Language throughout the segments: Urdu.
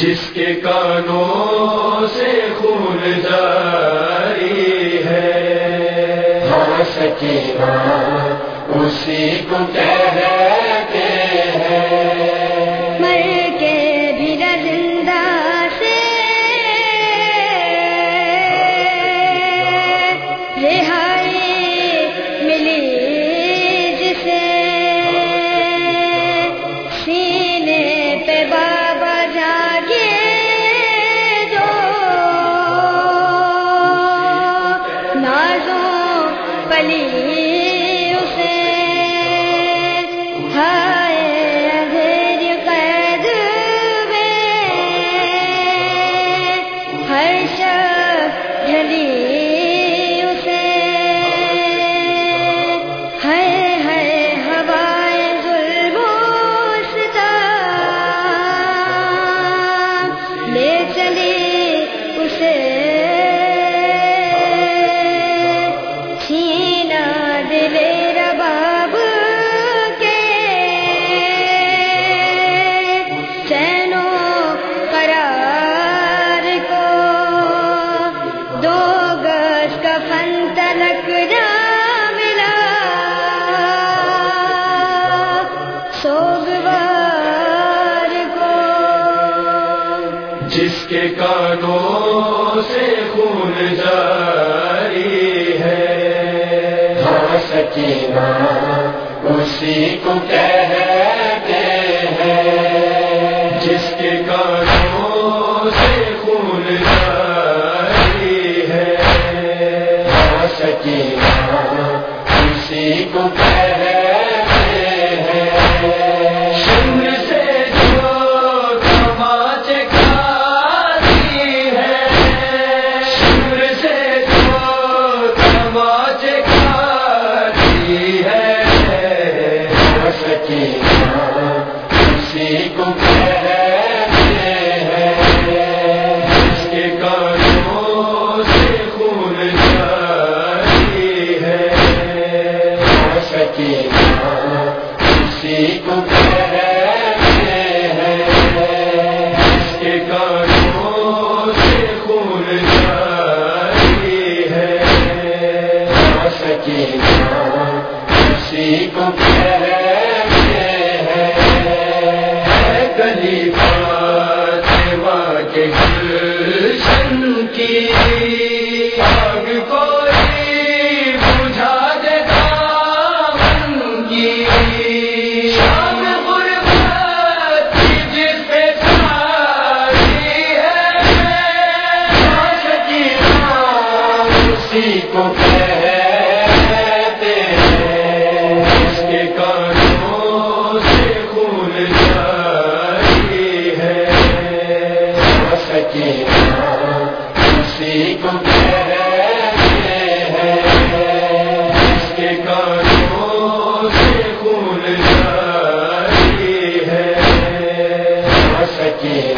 جس کے کانوں سے خون جاری ہے۔ ہاں اسی کو کہہ کے کانوں سے خون جاری ہے۔ ہاں سکینہ اسی کو کہتے ہیں۔ جس کے کانوں سے خون جاری ہے۔ ہاں سکینہ اسی کو کہتے کسی کو کے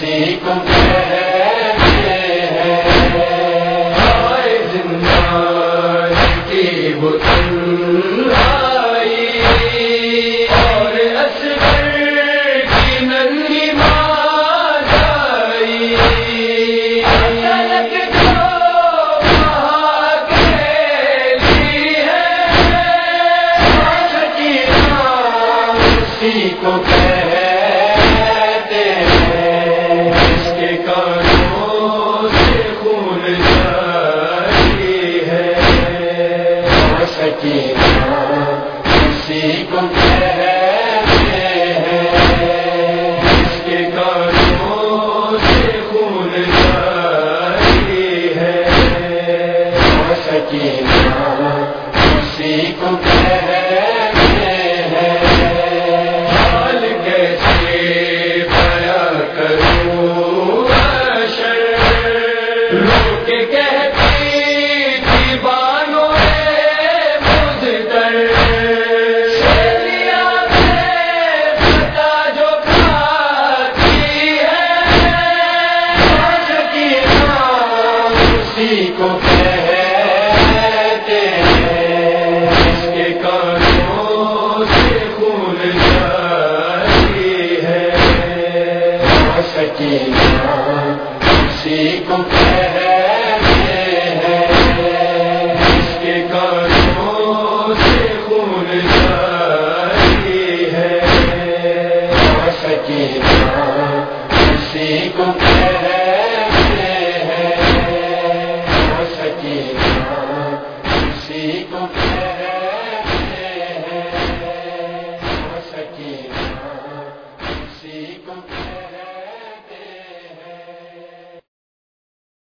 اسی کو